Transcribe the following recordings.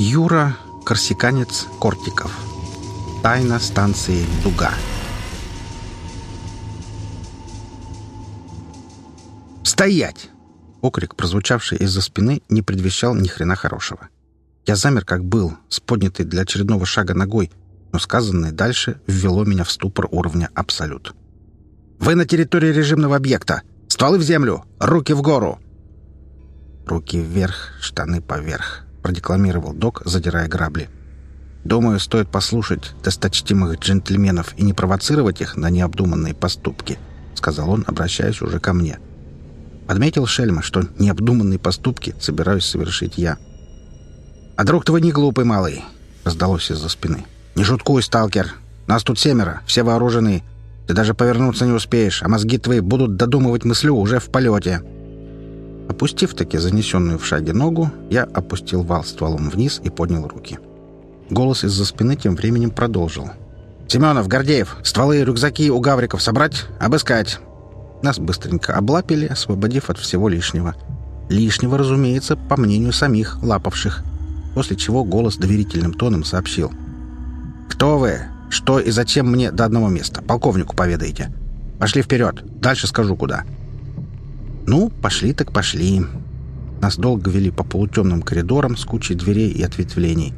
Юра, корсиканец Кортиков. Тайна станции «Дуга». «Стоять!» Окрик, прозвучавший из-за спины, не предвещал ни хрена хорошего. Я замер, как был, с поднятой для очередного шага ногой, но сказанное дальше ввело меня в ступор уровня «Абсолют». «Вы на территории режимного объекта! Стволы в землю! Руки в гору!» «Руки вверх, штаны поверх», — продекламировал док, задирая грабли. «Думаю, стоит послушать досточтимых джентльменов и не провоцировать их на необдуманные поступки», — сказал он, обращаясь уже ко мне. Подметил Шельма, что необдуманные поступки собираюсь совершить я. «А друг твой не глупый, малый», — раздалось из-за спины. «Не шуткуй, сталкер. Нас тут семеро, все вооружены. Ты даже повернуться не успеешь, а мозги твои будут додумывать мыслю уже в полете». Опустив таки занесенную в шаге ногу, я опустил вал стволом вниз и поднял руки. Голос из-за спины тем временем продолжил. «Семенов, Гордеев, стволы и рюкзаки у гавриков собрать, обыскать!» Нас быстренько облапили, освободив от всего лишнего. Лишнего, разумеется, по мнению самих лапавших. После чего голос доверительным тоном сообщил. «Кто вы? Что и зачем мне до одного места? Полковнику поведаете. Пошли вперед. Дальше скажу, куда». Ну, пошли так пошли. Нас долго вели по полутемным коридорам с кучей дверей и ответвлений.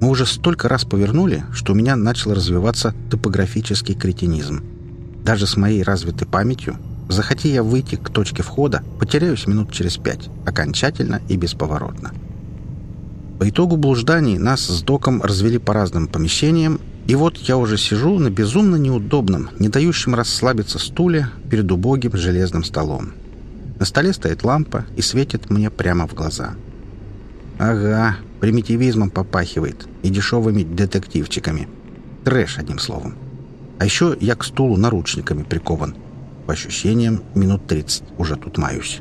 Мы уже столько раз повернули, что у меня начал развиваться топографический кретинизм. Даже с моей развитой памятью, захоти я выйти к точке входа, потеряюсь минут через пять, окончательно и бесповоротно. По итогу блужданий нас с доком развели по разным помещениям, и вот я уже сижу на безумно неудобном, не дающем расслабиться стуле перед убогим железным столом. На столе стоит лампа и светит мне прямо в глаза. Ага, примитивизмом попахивает и дешевыми детективчиками. Трэш, одним словом. А еще я к стулу наручниками прикован. По ощущениям, минут 30 уже тут маюсь.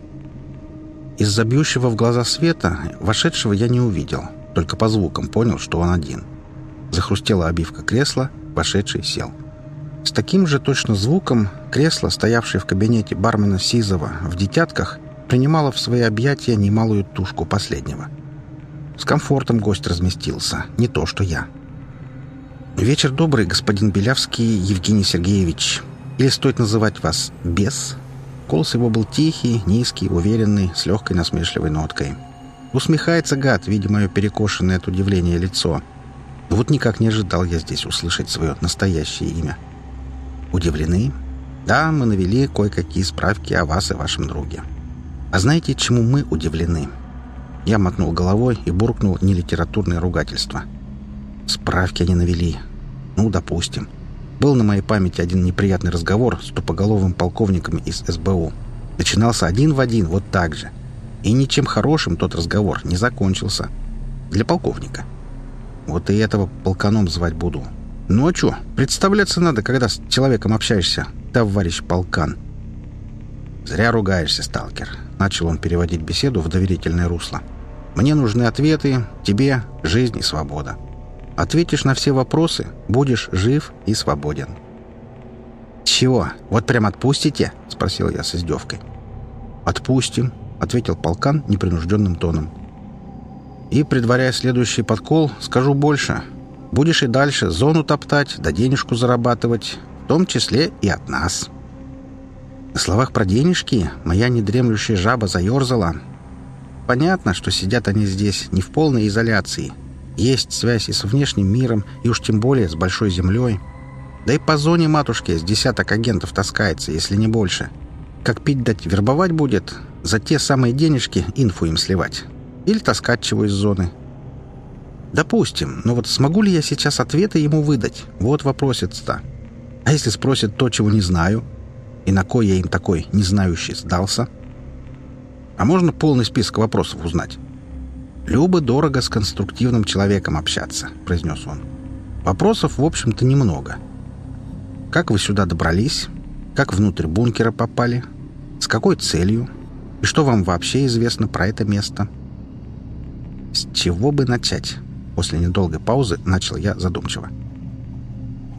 Из-за бьющего в глаза света вошедшего я не увидел, только по звукам понял, что он один. Захрустела обивка кресла, вошедший сел. — с таким же точно звуком кресло, стоявшее в кабинете бармена Сизова в детятках, принимало в свои объятия немалую тушку последнего. С комфортом гость разместился, не то что я. «Вечер добрый, господин Белявский Евгений Сергеевич. Или стоит называть вас «бес»?» Голос его был тихий, низкий, уверенный, с легкой насмешливой ноткой. Усмехается гад, видя мое перекошенное от удивления лицо. Вот никак не ожидал я здесь услышать свое настоящее имя. Удивлены? Да, мы навели кое-какие справки о вас и вашем друге. А знаете, чему мы удивлены? Я мотнул головой и буркнул нелитературное ругательство. Справки они навели. Ну, допустим. Был на моей памяти один неприятный разговор с тупоголовым полковником из СБУ. Начинался один в один, вот так же. И ничем хорошим тот разговор не закончился. Для полковника. Вот и этого полканом звать буду. Ну а что, представляться надо, когда с человеком общаешься, товарищ полкан. Зря ругаешься, сталкер. Начал он переводить беседу в доверительное русло. Мне нужны ответы, тебе жизнь и свобода. Ответишь на все вопросы, будешь жив и свободен. «Чего? Вот прям отпустите?» — спросил я с издевкой. «Отпустим», — ответил полкан непринужденным тоном. «И, предваряя следующий подкол, скажу больше. Будешь и дальше зону топтать, да денежку зарабатывать, в том числе и от нас. На словах про денежки моя недремлющая жаба заерзала. Понятно, что сидят они здесь не в полной изоляции. Есть связь и с внешним миром, и уж тем более с большой землей. Да и по зоне матушки с десяток агентов таскается, если не больше. Как пить дать вербовать будет, за те самые денежки инфу им сливать. Или таскать чего из зоны. Допустим, но вот смогу ли я сейчас ответы ему выдать? Вот вопросец-то. А если спросят то, чего не знаю? И на кой я им такой незнающий сдался? А можно полный список вопросов узнать? «Любо дорого с конструктивным человеком общаться», — произнес он. «Вопросов, в общем-то, немного. Как вы сюда добрались? Как внутрь бункера попали? С какой целью? И что вам вообще известно про это место?» «С чего бы начать?» После недолгой паузы начал я задумчиво.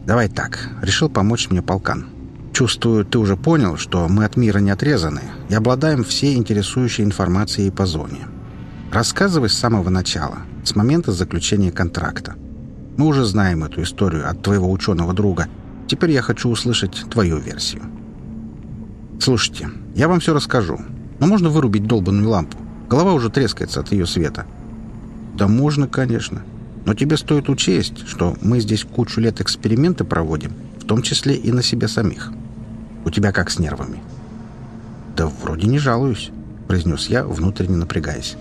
«Давай так. Решил помочь мне полкан. Чувствую, ты уже понял, что мы от мира не отрезаны и обладаем всей интересующей информацией по зоне. Рассказывай с самого начала, с момента заключения контракта. Мы уже знаем эту историю от твоего ученого друга. Теперь я хочу услышать твою версию. Слушайте, я вам все расскажу. Но можно вырубить долбанную лампу. Голова уже трескается от ее света. Да можно, конечно. Но тебе стоит учесть, что мы здесь кучу лет эксперименты проводим, в том числе и на себе самих. У тебя как с нервами? Да вроде не жалуюсь, произнес я, внутренне напрягаясь.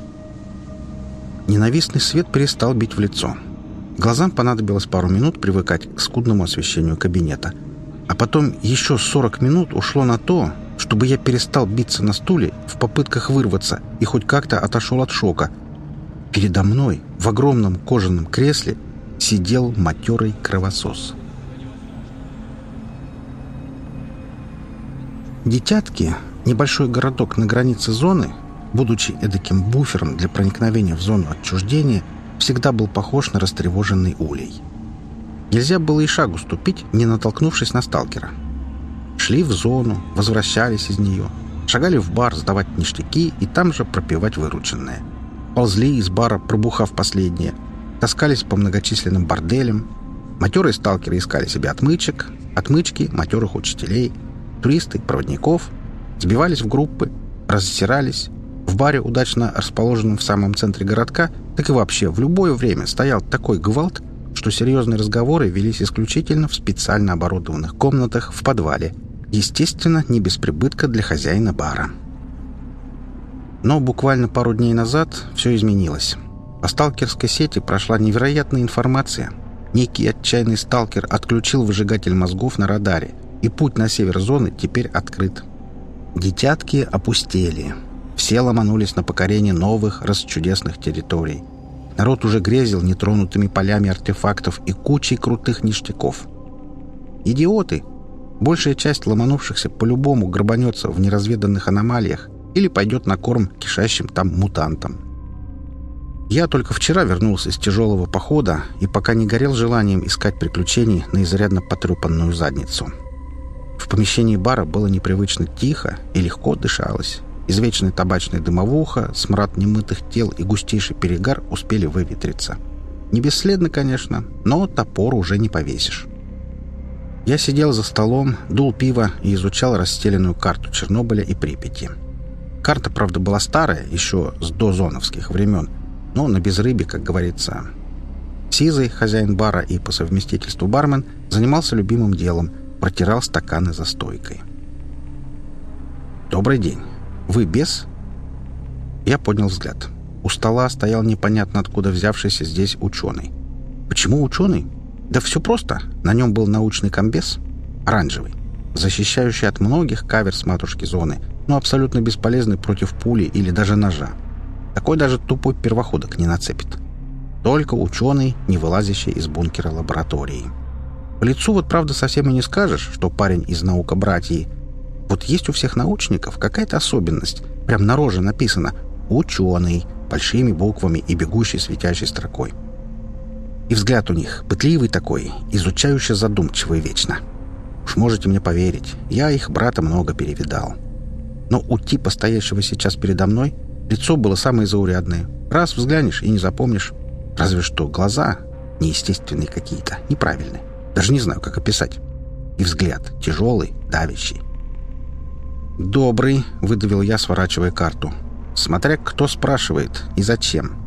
Ненавистный свет перестал бить в лицо. Глазам понадобилось пару минут привыкать к скудному освещению кабинета. А потом еще 40 минут ушло на то, чтобы я перестал биться на стуле в попытках вырваться и хоть как-то отошел от шока. Передо мной в огромном кожаном кресле сидел матерый кровосос. Детятки, небольшой городок на границе зоны, будучи эдаким буфером для проникновения в зону отчуждения, всегда был похож на растревоженный улей. Нельзя было и шагу ступить, не натолкнувшись на сталкера. Шли в зону, возвращались из нее, шагали в бар сдавать ништяки и там же пропивать вырученное. Ползли из бара, пробухав последнее, таскались по многочисленным борделям. Матерые сталкеры искали себе отмычек, отмычки матерых учителей, туристы, проводников, сбивались в группы, рассирались, в баре, удачно расположенном в самом центре городка, так и вообще в любое время стоял такой гвалт, что серьезные разговоры велись исключительно в специально оборудованных комнатах в подвале. Естественно, не без прибытка для хозяина бара. Но буквально пару дней назад все изменилось. По сталкерской сети прошла невероятная информация. Некий отчаянный сталкер отключил выжигатель мозгов на радаре, и путь на север зоны теперь открыт. Детятки опустели. Все ломанулись на покорение новых, расчудесных территорий. Народ уже грезил нетронутыми полями артефактов и кучей крутых ништяков. Идиоты! Большая часть ломанувшихся по-любому грабанется в неразведанных аномалиях или пойдет на корм кишащим там мутантам. Я только вчера вернулся из тяжелого похода и пока не горел желанием искать приключений на изрядно потрепанную задницу. В помещении бара было непривычно тихо и легко дышалось. Извечная табачная дымовуха, смрад немытых тел и густейший перегар успели выветриться. Не бесследно, конечно, но топор уже не повесишь. Я сидел за столом, дул пиво и изучал расстеленную карту Чернобыля и Припяти. Карта, правда, была старая, еще с дозоновских времен, но на безрыбе, как говорится. Сизый, хозяин бара и по совместительству бармен, занимался любимым делом — протирал стаканы за стойкой. «Добрый день. Вы бес?» Я поднял взгляд. У стола стоял непонятно откуда взявшийся здесь ученый. Почему ученый? Да все просто. На нем был научный комбез, оранжевый, защищающий от многих кавер с матушки зоны, но абсолютно бесполезный против пули или даже ножа. Такой даже тупой первоходок не нацепит. Только ученый, не вылазящий из бункера лаборатории. По лицу вот правда совсем и не скажешь, что парень из наука братьи, вот есть у всех научников какая-то особенность. Прям на роже написано «Ученый» большими буквами и бегущей светящей строкой. И взгляд у них пытливый такой, изучающе задумчивый вечно. Уж можете мне поверить, я их брата много перевидал. Но у типа, стоящего сейчас передо мной, лицо было самое заурядное. Раз взглянешь и не запомнишь. Разве что глаза неестественные какие-то, неправильные. Даже не знаю, как описать. И взгляд тяжелый, давящий. «Добрый», — выдавил я, сворачивая карту. «Смотря кто спрашивает и зачем».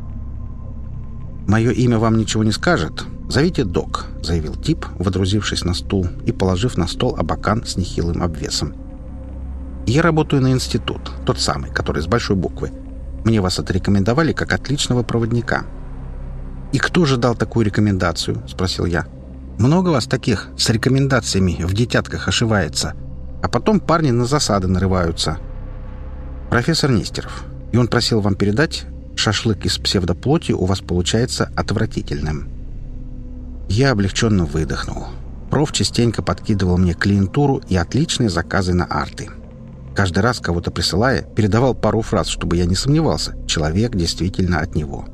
«Мое имя вам ничего не скажет. Зовите док», — заявил тип, водрузившись на стул и положив на стол абакан с нехилым обвесом. «Я работаю на институт, тот самый, который с большой буквы. Мне вас отрекомендовали как отличного проводника». «И кто же дал такую рекомендацию?» — спросил я. «Много вас таких с рекомендациями в детятках ошивается?» А потом парни на засады нарываются. Профессор Нестеров. И он просил вам передать, шашлык из псевдоплоти у вас получается отвратительным. Я облегченно выдохнул. Проф частенько подкидывал мне клиентуру и отличные заказы на арты. Каждый раз, кого-то присылая, передавал пару фраз, чтобы я не сомневался, человек действительно от него.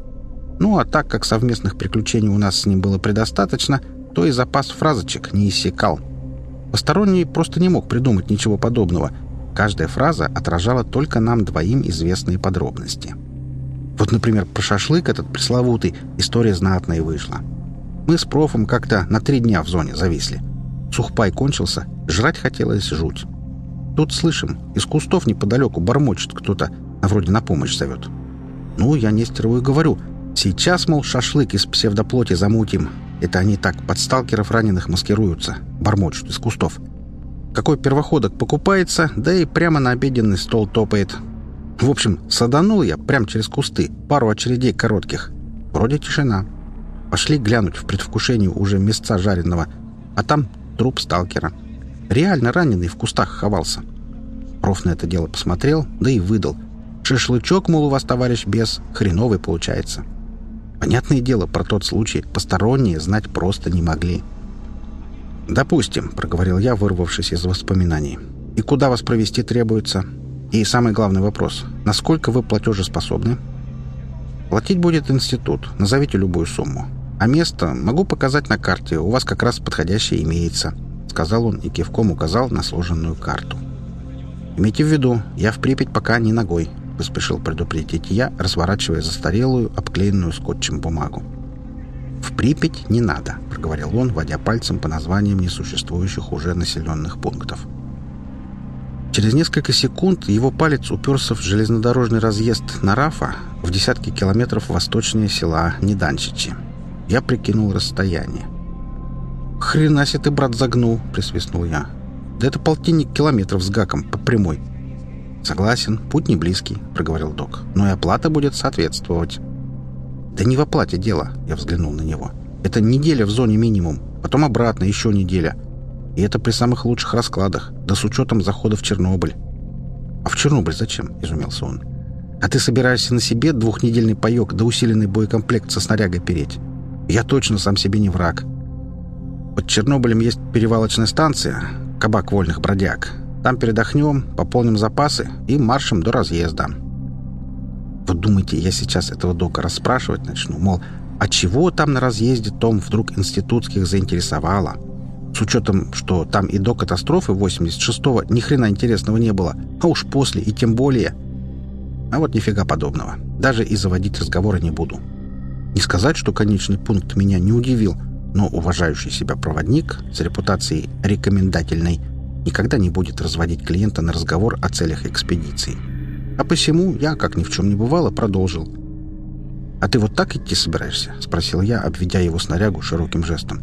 Ну, а так как совместных приключений у нас с ним было предостаточно, то и запас фразочек не иссякал – Посторонний просто не мог придумать ничего подобного. Каждая фраза отражала только нам двоим известные подробности. Вот, например, про шашлык этот пресловутый история знатная вышла. Мы с профом как-то на три дня в зоне зависли. Сухпай кончился, жрать хотелось жуть. Тут слышим, из кустов неподалеку бормочет кто-то, а вроде на помощь зовет. Ну, я Нестерову и говорю, сейчас, мол, шашлык из псевдоплоти замутим. Это они так под сталкеров раненых маскируются, бормочут из кустов. Какой первоходок покупается, да и прямо на обеденный стол топает. В общем, саданул я прямо через кусты, пару очередей коротких. Вроде тишина. Пошли глянуть в предвкушении уже места жареного, а там труп сталкера. Реально раненый в кустах ховался. Проф на это дело посмотрел, да и выдал. Шашлычок, мол, у вас, товарищ бес, хреновый получается. Понятное дело, про тот случай посторонние знать просто не могли. «Допустим», — проговорил я, вырвавшись из воспоминаний. «И куда вас провести требуется? И самый главный вопрос. Насколько вы платежеспособны?» «Платить будет институт. Назовите любую сумму. А место могу показать на карте. У вас как раз подходящее имеется», — сказал он и кивком указал на сложенную карту. «Имейте в виду, я в Припять пока не ногой», — поспешил предупредить я, разворачивая застарелую, обклеенную скотчем бумагу. «В Припять не надо», — проговорил он, водя пальцем по названиям несуществующих уже населенных пунктов. Через несколько секунд его палец уперся в железнодорожный разъезд Нарафа в десятки километров восточнее села Неданчичи. Я прикинул расстояние. «Хрена себе ты, брат, загнул!» — присвистнул я. «Да это полтинник километров с гаком по прямой». «Согласен, путь не близкий», — проговорил док. «Но и оплата будет соответствовать». «Да не в оплате дело», — я взглянул на него. «Это неделя в зоне минимум, потом обратно еще неделя. И это при самых лучших раскладах, да с учетом захода в Чернобыль». «А в Чернобыль зачем?» — изумился он. «А ты собираешься на себе двухнедельный паек да усиленный боекомплект со снарягой переть? Я точно сам себе не враг. Под Чернобылем есть перевалочная станция, кабак вольных бродяг. Там передохнем, пополним запасы и маршем до разъезда. Вот думаете, я сейчас этого дока расспрашивать начну, мол, а чего там на разъезде Том вдруг институтских заинтересовало? С учетом, что там и до катастрофы 86-го ни хрена интересного не было, а уж после и тем более. А вот нифига подобного. Даже и заводить разговоры не буду. Не сказать, что конечный пункт меня не удивил, но уважающий себя проводник с репутацией рекомендательной никогда не будет разводить клиента на разговор о целях экспедиции. А посему я, как ни в чем не бывало, продолжил. «А ты вот так идти собираешься?» — спросил я, обведя его снарягу широким жестом.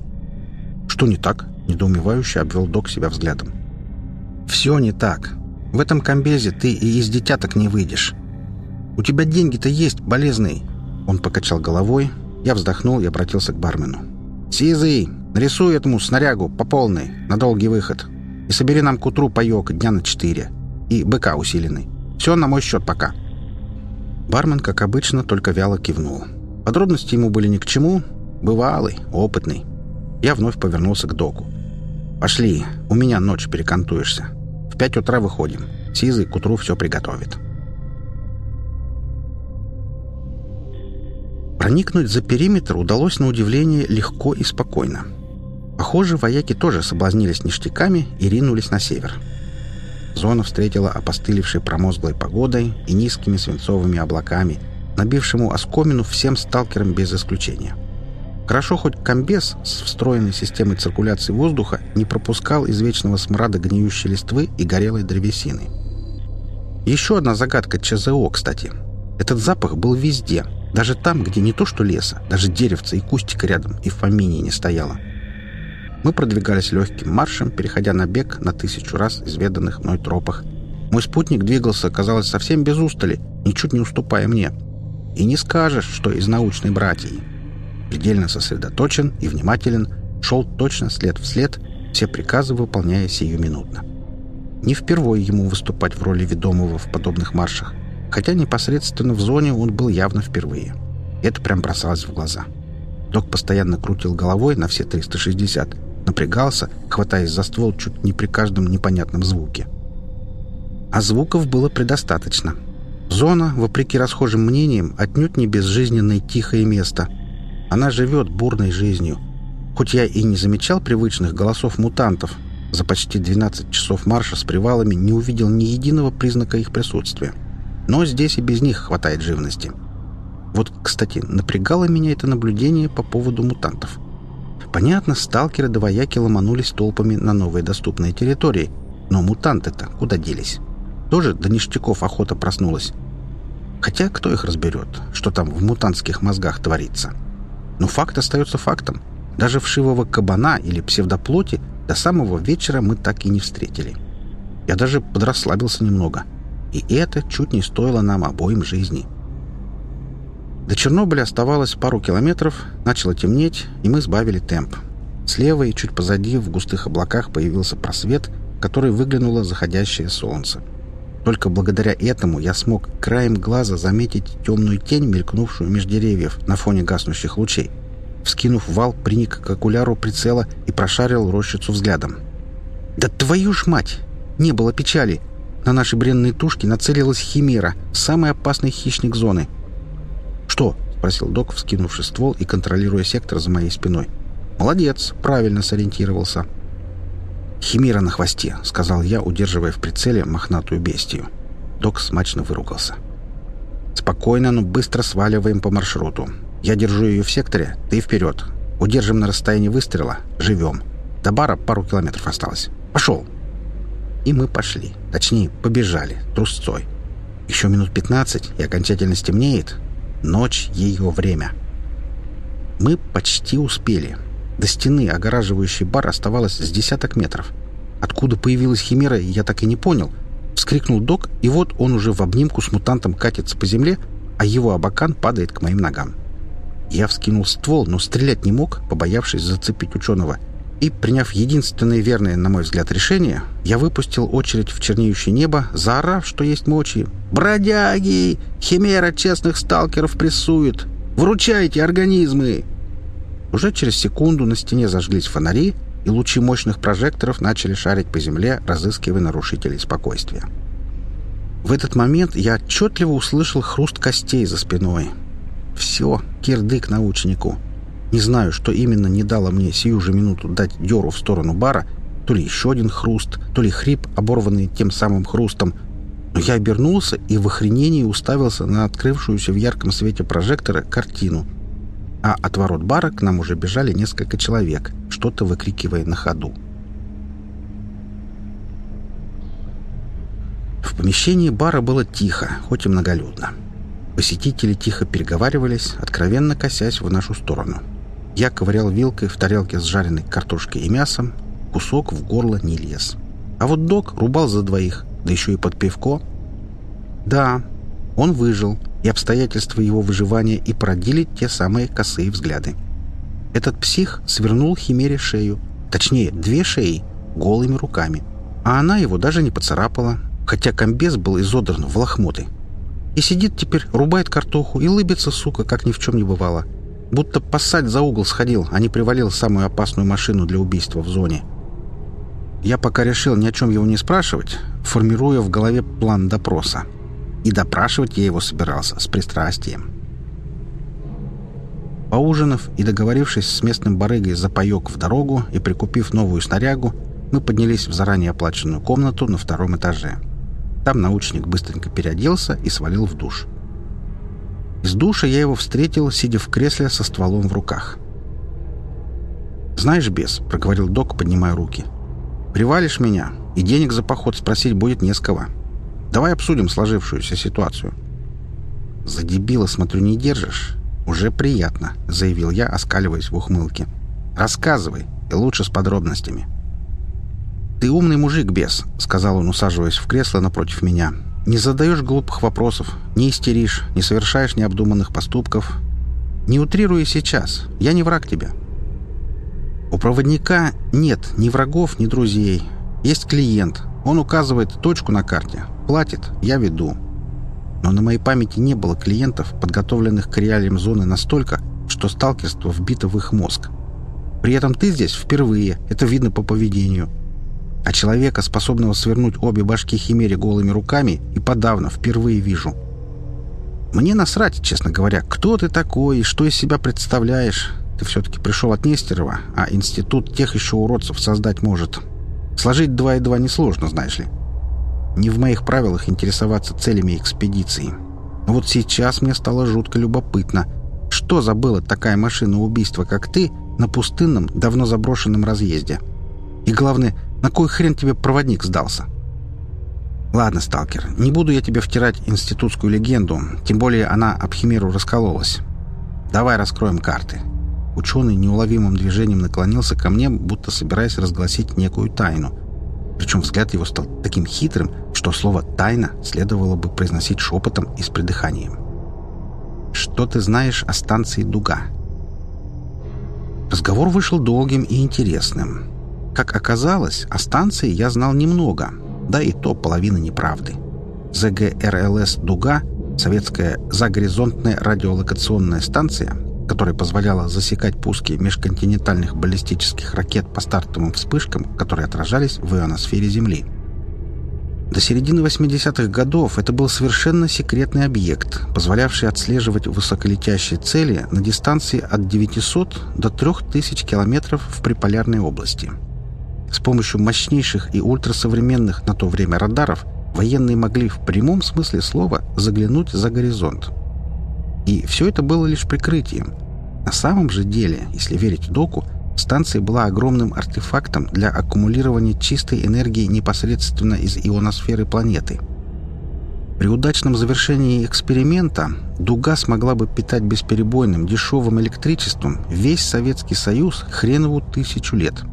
«Что не так?» — недоумевающе обвел док себя взглядом. «Все не так. В этом комбезе ты и из детяток не выйдешь. У тебя деньги-то есть, болезный». Он покачал головой, я вздохнул и обратился к бармену. «Сизый, нарисуй этому снарягу по полной, на долгий выход. И собери нам к утру паёк дня на четыре. И быка усиленный. Все на мой счет пока». Бармен, как обычно, только вяло кивнул. Подробности ему были ни к чему. Бывалый, опытный. Я вновь повернулся к доку. «Пошли, у меня ночь перекантуешься. В пять утра выходим. Сизый к утру все приготовит». Проникнуть за периметр удалось на удивление легко и спокойно. Похоже, вояки тоже соблазнились ништяками и ринулись на север. Зона встретила опостылевшей промозглой погодой и низкими свинцовыми облаками, набившему оскомину всем сталкерам без исключения. Хорошо хоть комбез с встроенной системой циркуляции воздуха не пропускал из вечного смрада гниющей листвы и горелой древесины. Еще одна загадка ЧЗО, кстати. Этот запах был везде, даже там, где не то что леса, даже деревца и кустика рядом и в помине не стояло. Мы продвигались легким маршем, переходя на бег на тысячу раз изведанных мной тропах. Мой спутник двигался, казалось, совсем без устали, ничуть не уступая мне. И не скажешь, что из научной братьи. Предельно сосредоточен и внимателен, шел точно след в след, все приказы выполняя сиюминутно. Не впервой ему выступать в роли ведомого в подобных маршах, хотя непосредственно в зоне он был явно впервые. Это прям бросалось в глаза. Док постоянно крутил головой на все 360, напрягался, хватаясь за ствол чуть не при каждом непонятном звуке. А звуков было предостаточно. Зона, вопреки расхожим мнениям, отнюдь не безжизненное тихое место. Она живет бурной жизнью. Хоть я и не замечал привычных голосов мутантов, за почти 12 часов марша с привалами не увидел ни единого признака их присутствия. Но здесь и без них хватает живности. Вот, кстати, напрягало меня это наблюдение по поводу мутантов. Понятно, сталкеры-двояки ломанулись толпами на новые доступные территории, но мутанты-то куда делись? Тоже до ништяков охота проснулась. Хотя кто их разберет, что там в мутантских мозгах творится? Но факт остается фактом. Даже вшивого кабана или псевдоплоти до самого вечера мы так и не встретили. Я даже подрасслабился немного. И это чуть не стоило нам обоим жизни. До Чернобыля оставалось пару километров, начало темнеть, и мы сбавили темп. Слева и чуть позади в густых облаках появился просвет, который выглянуло заходящее солнце. Только благодаря этому я смог краем глаза заметить темную тень, мелькнувшую меж деревьев на фоне гаснущих лучей. Вскинув вал, приник к окуляру прицела и прошарил рощицу взглядом. «Да твою ж мать! Не было печали! На наши бренные тушки нацелилась химера, самый опасный хищник зоны. «Что?» — спросил док, вскинувший ствол и контролируя сектор за моей спиной. «Молодец, правильно сориентировался». «Химера на хвосте», — сказал я, удерживая в прицеле мохнатую бестию. Док смачно выругался. «Спокойно, но быстро сваливаем по маршруту. Я держу ее в секторе, ты вперед. Удержим на расстоянии выстрела. Живем. До бара пару километров осталось. Пошел!» И мы пошли. Точнее, побежали, трусцой. Еще минут пятнадцать, и окончательно стемнеет. Ночь — ее время. Мы почти успели. До стены, огораживающей бар, оставалось с десяток метров. Откуда появилась химера, я так и не понял. Вскрикнул док, и вот он уже в обнимку с мутантом катится по земле, а его абакан падает к моим ногам. Я вскинул ствол, но стрелять не мог, побоявшись зацепить ученого — и, приняв единственное верное, на мой взгляд, решение, я выпустил очередь в чернеющее небо, заорав, что есть мочи. «Бродяги! Химера честных сталкеров прессует! Вручайте организмы!» Уже через секунду на стене зажглись фонари, и лучи мощных прожекторов начали шарить по земле, разыскивая нарушителей спокойствия. В этот момент я отчетливо услышал хруст костей за спиной. «Все, кирдык научнику!» Не знаю, что именно не дало мне сию же минуту дать дёру в сторону бара, то ли еще один хруст, то ли хрип, оборванный тем самым хрустом. Но я обернулся и в охренении уставился на открывшуюся в ярком свете прожектора картину. А от ворот бара к нам уже бежали несколько человек, что-то выкрикивая на ходу. В помещении бара было тихо, хоть и многолюдно. Посетители тихо переговаривались, откровенно косясь в нашу сторону. Я ковырял вилкой в тарелке с жареной картошкой и мясом. Кусок в горло не лез. А вот док рубал за двоих, да еще и под пивко. Да, он выжил, и обстоятельства его выживания и породили те самые косые взгляды. Этот псих свернул Химере шею, точнее, две шеи, голыми руками. А она его даже не поцарапала, хотя комбез был изодран в лохмоты. И сидит теперь, рубает картоху и лыбится, сука, как ни в чем не бывало. — Будто поссать за угол сходил, а не привалил самую опасную машину для убийства в зоне. Я пока решил ни о чем его не спрашивать, формируя в голове план допроса. И допрашивать я его собирался с пристрастием. Поужинав и договорившись с местным барыгой за паёк в дорогу и прикупив новую снарягу, мы поднялись в заранее оплаченную комнату на втором этаже. Там научник быстренько переоделся и свалил в душ. — из душа я его встретил, сидя в кресле со стволом в руках. «Знаешь, бес», — проговорил док, поднимая руки, — «привалишь меня, и денег за поход спросить будет не с кого. Давай обсудим сложившуюся ситуацию». «За дебила, смотрю, не держишь. Уже приятно», — заявил я, оскаливаясь в ухмылке. «Рассказывай, и лучше с подробностями». «Ты умный мужик, бес», — сказал он, усаживаясь в кресло напротив меня. Не задаешь глупых вопросов, не истеришь, не совершаешь необдуманных поступков. Не утрируй сейчас, я не враг тебя. У проводника нет ни врагов, ни друзей. Есть клиент, он указывает точку на карте, платит, я веду. Но на моей памяти не было клиентов, подготовленных к реалиям зоны настолько, что сталкерство вбито в их мозг. При этом ты здесь впервые, это видно по поведению – а человека, способного свернуть обе башки Химере голыми руками, и подавно впервые вижу. Мне насрать, честно говоря, кто ты такой и что из себя представляешь. Ты все-таки пришел от Нестерова, а институт тех еще уродцев создать может. Сложить два и два несложно, знаешь ли. Не в моих правилах интересоваться целями экспедиции. Но вот сейчас мне стало жутко любопытно, что забыла такая машина убийства, как ты, на пустынном, давно заброшенном разъезде? И главное, на кой хрен тебе проводник сдался?» «Ладно, сталкер, не буду я тебе втирать институтскую легенду, тем более она об химеру раскололась. Давай раскроем карты». Ученый неуловимым движением наклонился ко мне, будто собираясь разгласить некую тайну. Причем взгляд его стал таким хитрым, что слово «тайна» следовало бы произносить шепотом и с придыханием. «Что ты знаешь о станции «Дуга»?» Разговор вышел долгим и интересным. Как оказалось, о станции я знал немного, да и то половина неправды. ЗГРЛС «Дуга» — советская загоризонтная радиолокационная станция, которая позволяла засекать пуски межконтинентальных баллистических ракет по стартовым вспышкам, которые отражались в ионосфере Земли. До середины 80-х годов это был совершенно секретный объект, позволявший отслеживать высоколетящие цели на дистанции от 900 до 3000 километров в приполярной области – с помощью мощнейших и ультрасовременных на то время радаров военные могли в прямом смысле слова заглянуть за горизонт. И все это было лишь прикрытием. На самом же деле, если верить доку, станция была огромным артефактом для аккумулирования чистой энергии непосредственно из ионосферы планеты. При удачном завершении эксперимента дуга смогла бы питать бесперебойным дешевым электричеством весь Советский Союз хренову тысячу лет –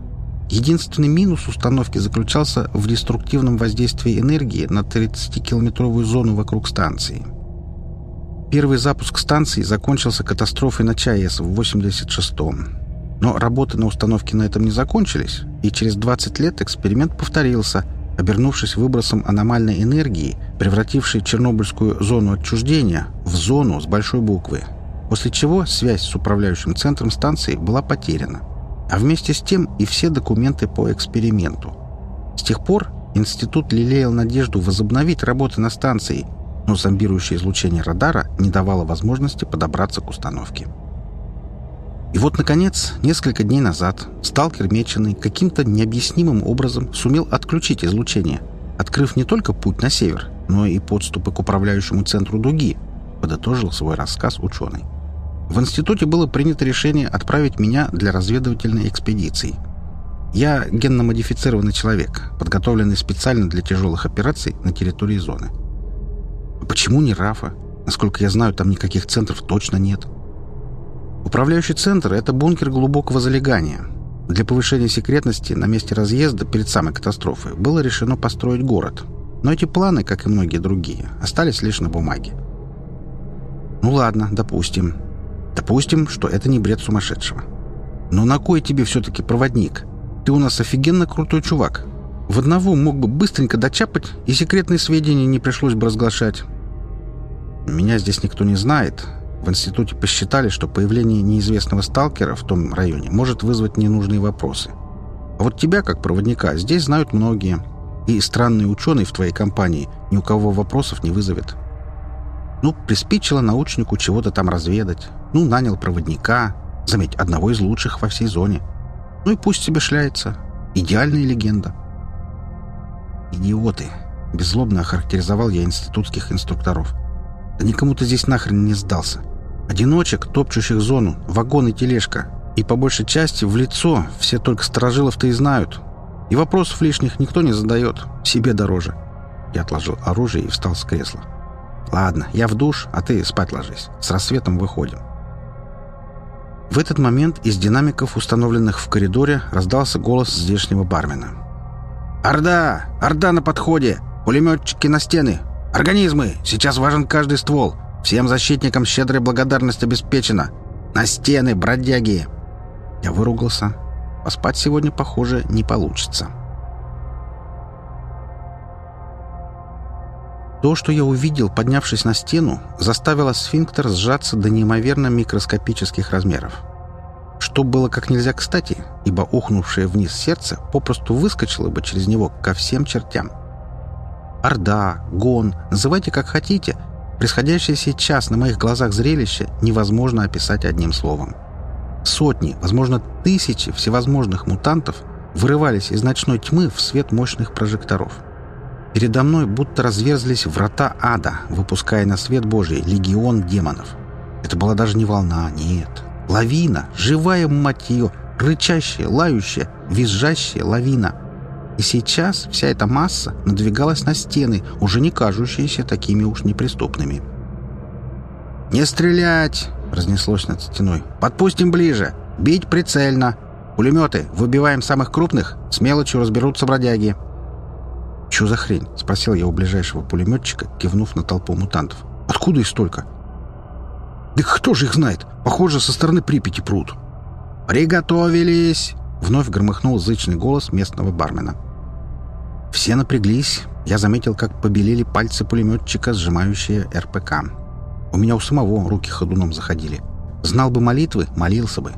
Единственный минус установки заключался в деструктивном воздействии энергии на 30-километровую зону вокруг станции. Первый запуск станции закончился катастрофой на ЧАЭС в 86-м. Но работы на установке на этом не закончились, и через 20 лет эксперимент повторился, обернувшись выбросом аномальной энергии, превратившей Чернобыльскую зону отчуждения в зону с большой буквы, после чего связь с управляющим центром станции была потеряна а вместе с тем и все документы по эксперименту. С тех пор институт лелеял надежду возобновить работы на станции, но зомбирующее излучение радара не давало возможности подобраться к установке. И вот, наконец, несколько дней назад сталкер Меченый каким-то необъяснимым образом сумел отключить излучение, открыв не только путь на север, но и подступы к управляющему центру дуги, подытожил свой рассказ ученый. В институте было принято решение отправить меня для разведывательной экспедиции. Я генно-модифицированный человек, подготовленный специально для тяжелых операций на территории зоны. Почему не Рафа? Насколько я знаю, там никаких центров точно нет. Управляющий центр — это бункер глубокого залегания. Для повышения секретности на месте разъезда перед самой катастрофой было решено построить город. Но эти планы, как и многие другие, остались лишь на бумаге. Ну ладно, допустим. Допустим, что это не бред сумасшедшего. Но на кой тебе все-таки проводник? Ты у нас офигенно крутой чувак. В одного мог бы быстренько дочапать, и секретные сведения не пришлось бы разглашать. Меня здесь никто не знает. В институте посчитали, что появление неизвестного сталкера в том районе может вызвать ненужные вопросы. А вот тебя, как проводника, здесь знают многие. И странный ученый в твоей компании ни у кого вопросов не вызовет. Ну, приспичило научнику чего-то там разведать. Ну, нанял проводника, заметь, одного из лучших во всей зоне. Ну и пусть себе шляется. Идеальная легенда. «Идиоты!» — беззлобно охарактеризовал я институтских инструкторов. «Да никому ты здесь нахрен не сдался. Одиночек, топчущих зону, вагон и тележка. И по большей части в лицо все только сторожилов-то и знают. И вопросов лишних никто не задает. Себе дороже». Я отложил оружие и встал с кресла. «Ладно, я в душ, а ты спать ложись. С рассветом выходим». В этот момент из динамиков, установленных в коридоре, раздался голос здешнего бармена. «Орда! Орда на подходе! Пулеметчики на стены! Организмы! Сейчас важен каждый ствол! Всем защитникам щедрая благодарность обеспечена! На стены, бродяги!» Я выругался. Поспать сегодня, похоже, не получится. То, что я увидел, поднявшись на стену, заставило сфинктер сжаться до неимоверно микроскопических размеров. Что было как нельзя кстати, ибо ухнувшее вниз сердце попросту выскочило бы через него ко всем чертям. Орда, гон, называйте как хотите, происходящее сейчас на моих глазах зрелище невозможно описать одним словом. Сотни, возможно, тысячи всевозможных мутантов вырывались из ночной тьмы в свет мощных прожекторов – Передо мной будто разверзлись врата ада, выпуская на свет Божий легион демонов. Это была даже не волна, нет. Лавина, живая мать ее, рычащая, лающая, визжащая лавина. И сейчас вся эта масса надвигалась на стены, уже не кажущиеся такими уж неприступными. «Не стрелять!» — разнеслось над стеной. «Подпустим ближе! Бить прицельно! Пулеметы! Выбиваем самых крупных! С мелочью разберутся бродяги!» «Чё за хрень?» — спросил я у ближайшего пулеметчика, кивнув на толпу мутантов. «Откуда их столько?» «Да кто же их знает? Похоже, со стороны Припяти прут». «Приготовились!» — вновь громыхнул зычный голос местного бармена. Все напряглись. Я заметил, как побелели пальцы пулеметчика, сжимающие РПК. У меня у самого руки ходуном заходили. Знал бы молитвы, молился бы.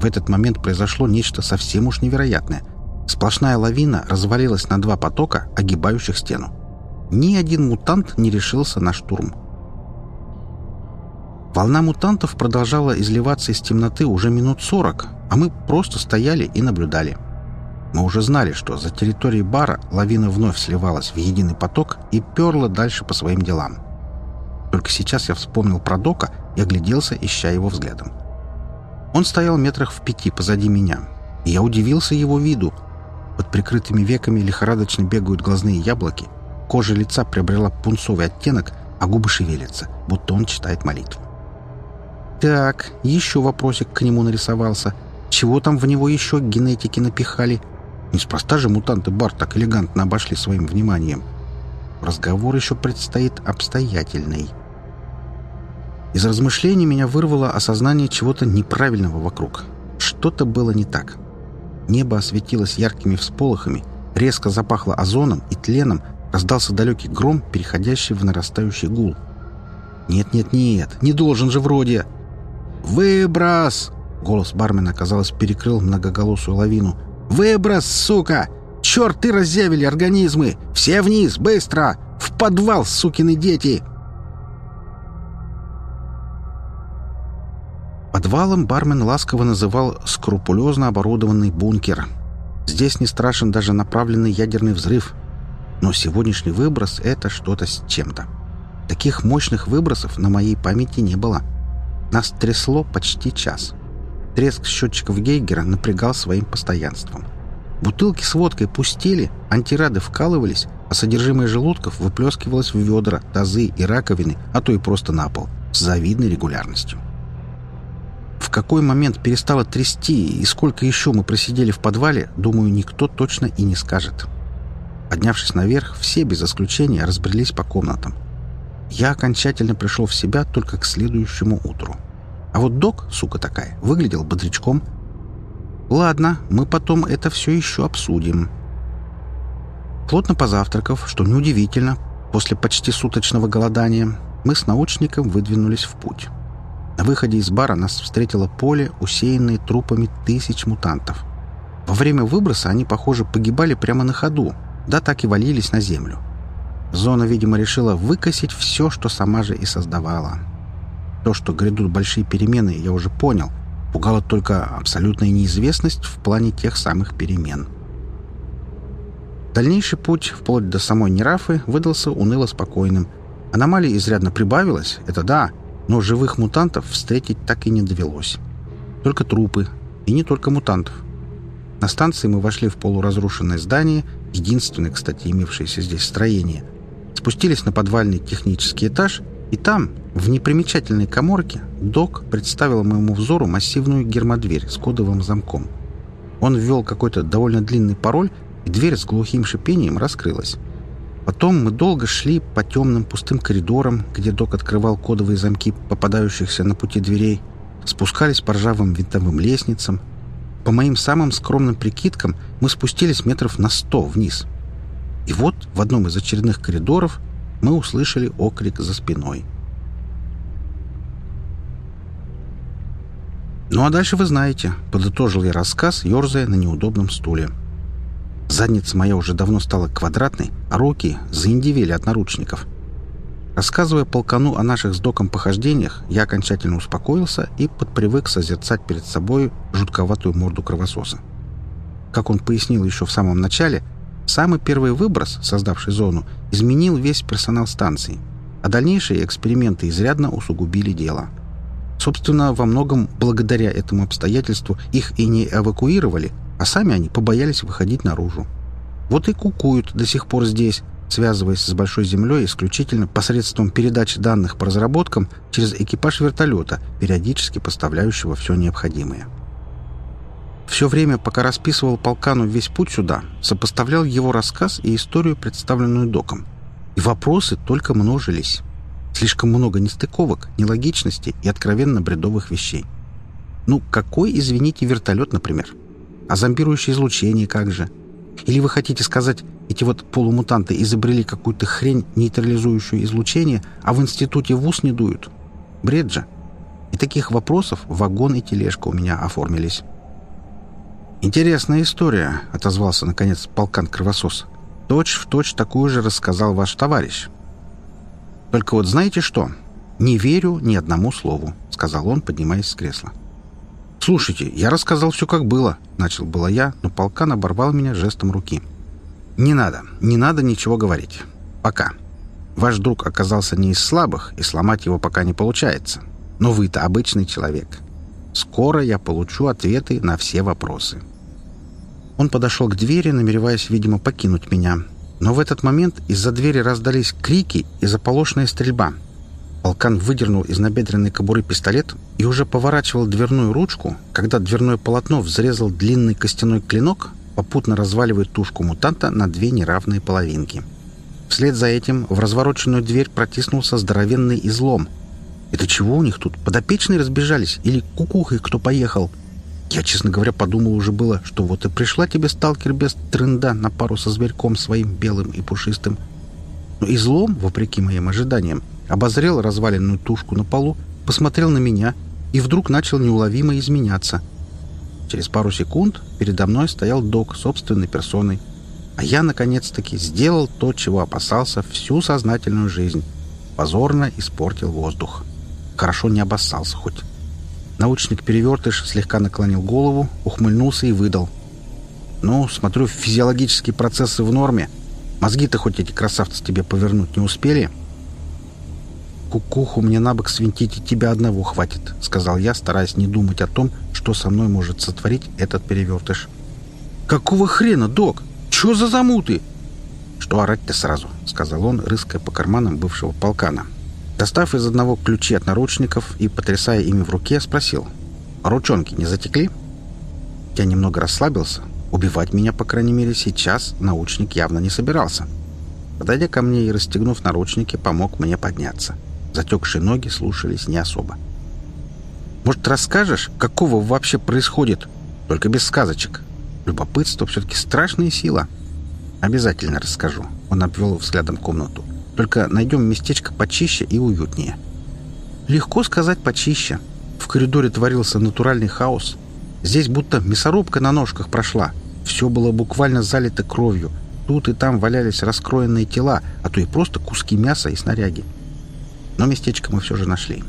В этот момент произошло нечто совсем уж невероятное. Сплошная лавина развалилась на два потока, огибающих стену. Ни один мутант не решился на штурм. Волна мутантов продолжала изливаться из темноты уже минут сорок, а мы просто стояли и наблюдали. Мы уже знали, что за территорией бара лавина вновь сливалась в единый поток и перла дальше по своим делам. Только сейчас я вспомнил про Дока и огляделся, ища его взглядом. Он стоял метрах в пяти позади меня, и я удивился его виду. Под прикрытыми веками лихорадочно бегают глазные яблоки, кожа лица приобрела пунцовый оттенок, а губы шевелятся, будто он читает молитву. Так, еще вопросик к нему нарисовался. Чего там в него еще генетики напихали? Неспроста же мутанты бар так элегантно обошли своим вниманием. Разговор еще предстоит обстоятельный. Из размышлений меня вырвало осознание чего-то неправильного вокруг. Что-то было не так. Небо осветилось яркими всполохами, резко запахло озоном и тленом, раздался далекий гром, переходящий в нарастающий гул. «Нет-нет-нет, не должен же вроде...» «Выброс!» — голос бармена, казалось, перекрыл многоголосую лавину. «Выброс, сука! Черт, ты разъявили организмы! Все вниз, быстро! В подвал, сукины дети!» Подвалом бармен ласково называл скрупулезно оборудованный бункер. Здесь не страшен даже направленный ядерный взрыв. Но сегодняшний выброс — это что-то с чем-то. Таких мощных выбросов на моей памяти не было. — нас трясло почти час. Треск счетчиков Гейгера напрягал своим постоянством. Бутылки с водкой пустили, антирады вкалывались, а содержимое желудков выплескивалось в ведра, тазы и раковины, а то и просто на пол, с завидной регулярностью. В какой момент перестало трясти и сколько еще мы просидели в подвале, думаю, никто точно и не скажет. Поднявшись наверх, все без исключения разбрелись по комнатам. Я окончательно пришел в себя только к следующему утру. А вот док, сука такая, выглядел бодрячком. Ладно, мы потом это все еще обсудим. Плотно позавтракав, что неудивительно, после почти суточного голодания, мы с научником выдвинулись в путь. На выходе из бара нас встретило поле, усеянное трупами тысяч мутантов. Во время выброса они, похоже, погибали прямо на ходу, да так и валились на землю. Зона, видимо, решила выкосить все, что сама же и создавала. То, что грядут большие перемены, я уже понял. Пугала только абсолютная неизвестность в плане тех самых перемен. Дальнейший путь, вплоть до самой Нерафы, выдался уныло спокойным. Аномалий изрядно прибавилось, это да, но живых мутантов встретить так и не довелось. Только трупы, и не только мутантов. На станции мы вошли в полуразрушенное здание, единственное, кстати, имевшееся здесь строение — Спустились на подвальный технический этаж, и там, в непримечательной коморке, док представил моему взору массивную гермодверь с кодовым замком. Он ввел какой-то довольно длинный пароль, и дверь с глухим шипением раскрылась. Потом мы долго шли по темным пустым коридорам, где док открывал кодовые замки попадающихся на пути дверей, спускались по ржавым винтовым лестницам. По моим самым скромным прикидкам мы спустились метров на сто вниз — и вот в одном из очередных коридоров мы услышали окрик за спиной. «Ну а дальше вы знаете», — подытожил я рассказ, ерзая на неудобном стуле. Задница моя уже давно стала квадратной, а руки заиндивели от наручников. Рассказывая полкану о наших с доком похождениях, я окончательно успокоился и подпривык созерцать перед собой жутковатую морду кровососа. Как он пояснил еще в самом начале — Самый первый выброс, создавший зону, изменил весь персонал станции, а дальнейшие эксперименты изрядно усугубили дело. Собственно, во многом благодаря этому обстоятельству их и не эвакуировали, а сами они побоялись выходить наружу. Вот и кукуют до сих пор здесь, связываясь с Большой Землей исключительно посредством передачи данных по разработкам через экипаж вертолета, периодически поставляющего все необходимое. Все время, пока расписывал полкану весь путь сюда, сопоставлял его рассказ и историю, представленную доком. И вопросы только множились. Слишком много нестыковок, нелогичностей и откровенно бредовых вещей. Ну, какой, извините, вертолет, например? А зомбирующее излучение как же? Или вы хотите сказать, эти вот полумутанты изобрели какую-то хрень, нейтрализующую излучение, а в институте вуз не дуют? Бред же. И таких вопросов вагон и тележка у меня оформились. «Интересная история», — отозвался, наконец, полкан Кровосос. «Точь в точь такую же рассказал ваш товарищ». «Только вот знаете что? Не верю ни одному слову», — сказал он, поднимаясь с кресла. «Слушайте, я рассказал все, как было», — начал было я, но полкан оборвал меня жестом руки. «Не надо, не надо ничего говорить. Пока. Ваш друг оказался не из слабых, и сломать его пока не получается. Но вы-то обычный человек. Скоро я получу ответы на все вопросы». Он подошел к двери, намереваясь, видимо, покинуть меня. Но в этот момент из-за двери раздались крики и заполошная стрельба. Полкан выдернул из набедренной кобуры пистолет и уже поворачивал дверную ручку, когда дверное полотно взрезал длинный костяной клинок, попутно разваливая тушку мутанта на две неравные половинки. Вслед за этим в развороченную дверь протиснулся здоровенный излом. Это чего у них тут? Подопечные разбежались? Или кукухой кто поехал? Я, честно говоря, подумал уже было, что вот и пришла тебе сталкер без тренда на пару со зверьком своим белым и пушистым. Но излом, вопреки моим ожиданиям, обозрел разваленную тушку на полу, посмотрел на меня и вдруг начал неуловимо изменяться. Через пару секунд передо мной стоял док собственной персоной, а я, наконец-таки, сделал то, чего опасался всю сознательную жизнь. Позорно испортил воздух. Хорошо не обоссался хоть. Научник-перевертыш слегка наклонил голову, ухмыльнулся и выдал. «Ну, смотрю, физиологические процессы в норме. Мозги-то хоть эти красавцы тебе повернуть не успели?» «Кукуху мне на бок свинтить и тебя одного хватит», — сказал я, стараясь не думать о том, что со мной может сотворить этот перевертыш. «Какого хрена, док? Чё за замуты?» «Что орать-то сразу?» — сказал он, рыская по карманам бывшего полкана. Достав из одного ключи от наручников и потрясая ими в руке, спросил. «Ручонки не затекли?» Я немного расслабился. Убивать меня, по крайней мере, сейчас научник явно не собирался. Подойдя ко мне и расстегнув наручники, помог мне подняться. Затекшие ноги слушались не особо. «Может, расскажешь, какого вообще происходит? Только без сказочек. Любопытство все-таки страшная сила». «Обязательно расскажу», — он обвел взглядом комнату. Только найдем местечко почище и уютнее. Легко сказать почище. В коридоре творился натуральный хаос. Здесь будто мясорубка на ножках прошла. Все было буквально залито кровью. Тут и там валялись раскроенные тела, а то и просто куски мяса и снаряги. Но местечко мы все же нашли.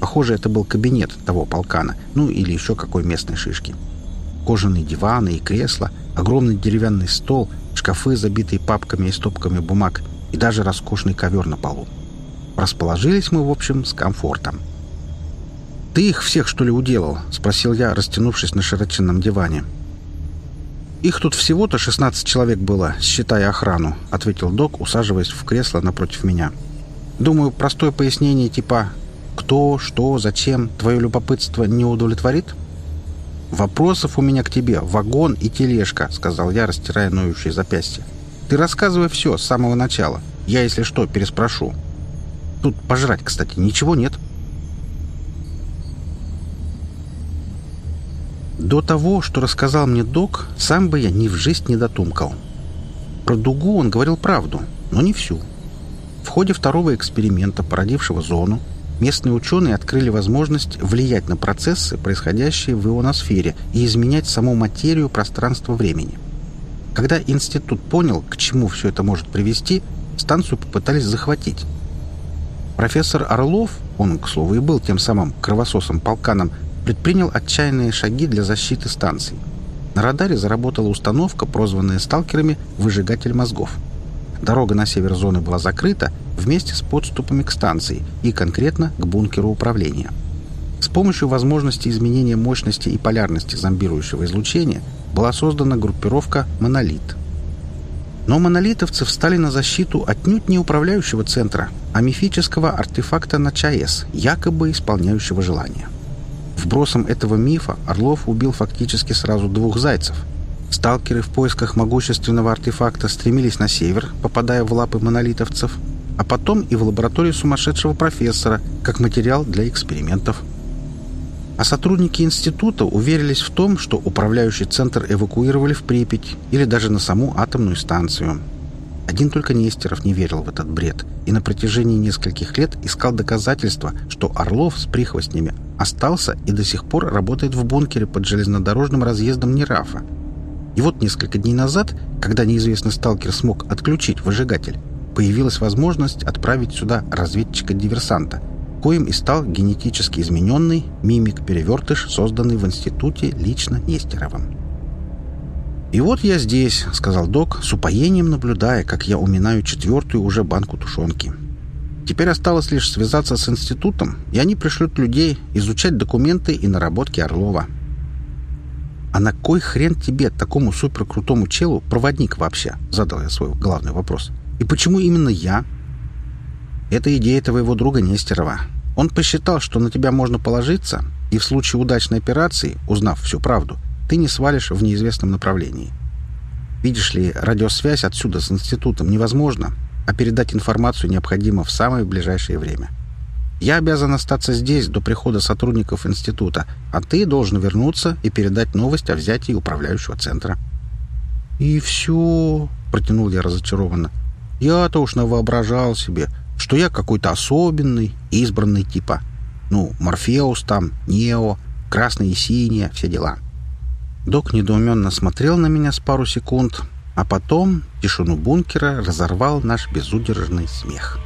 Похоже, это был кабинет того полкана, ну или еще какой местной шишки. Кожаные диваны и кресла, огромный деревянный стол, шкафы, забитые папками и стопками бумаг — и даже роскошный ковер на полу. Расположились мы, в общем, с комфортом. «Ты их всех, что ли, уделал?» — спросил я, растянувшись на широченном диване. «Их тут всего-то 16 человек было, считая охрану», — ответил док, усаживаясь в кресло напротив меня. «Думаю, простое пояснение типа «кто», «что», «зачем» твое любопытство не удовлетворит?» «Вопросов у меня к тебе вагон и тележка», — сказал я, растирая ноющие запястья. Ты рассказывай все с самого начала. Я, если что, переспрошу. Тут пожрать, кстати, ничего нет. До того, что рассказал мне док, сам бы я ни в жизнь не дотумкал. Про дугу он говорил правду, но не всю. В ходе второго эксперимента, породившего зону, местные ученые открыли возможность влиять на процессы, происходящие в ионосфере, и изменять саму материю пространства-времени. Когда институт понял, к чему все это может привести, станцию попытались захватить. Профессор Орлов, он, к слову, и был тем самым кровососом-полканом, предпринял отчаянные шаги для защиты станции. На радаре заработала установка, прозванная сталкерами «выжигатель мозгов». Дорога на север зоны была закрыта вместе с подступами к станции и конкретно к бункеру управления. С помощью возможности изменения мощности и полярности зомбирующего излучения была создана группировка «Монолит». Но монолитовцы встали на защиту отнюдь не управляющего центра, а мифического артефакта на ЧАЭС, якобы исполняющего желания. Вбросом этого мифа Орлов убил фактически сразу двух зайцев. Сталкеры в поисках могущественного артефакта стремились на север, попадая в лапы монолитовцев, а потом и в лабораторию сумасшедшего профессора, как материал для экспериментов. А сотрудники института уверились в том, что управляющий центр эвакуировали в Припять или даже на саму атомную станцию. Один только Нестеров не верил в этот бред и на протяжении нескольких лет искал доказательства, что Орлов с прихвостнями остался и до сих пор работает в бункере под железнодорожным разъездом Нерафа. И вот несколько дней назад, когда неизвестный сталкер смог отключить выжигатель, появилась возможность отправить сюда разведчика-диверсанта, коим и стал генетически измененный мимик-перевертыш, созданный в институте лично Нестеровым. «И вот я здесь», — сказал док, с упоением наблюдая, как я уминаю четвертую уже банку тушенки. Теперь осталось лишь связаться с институтом, и они пришлют людей изучать документы и наработки Орлова. «А на кой хрен тебе, такому суперкрутому челу, проводник вообще?» — задал я свой главный вопрос. «И почему именно я?» «Это идея твоего друга Нестерова. Он посчитал, что на тебя можно положиться, и в случае удачной операции, узнав всю правду, ты не свалишь в неизвестном направлении. Видишь ли, радиосвязь отсюда с институтом невозможна, а передать информацию необходимо в самое ближайшее время. Я обязан остаться здесь до прихода сотрудников института, а ты должен вернуться и передать новость о взятии управляющего центра». «И все?» — протянул я разочарованно. «Я-то уж навоображал себе, что я какой-то особенный, избранный типа. Ну, Морфеус там, Нео, красные и синие, все дела». Док недоуменно смотрел на меня с пару секунд, а потом тишину бункера разорвал наш безудержный смех.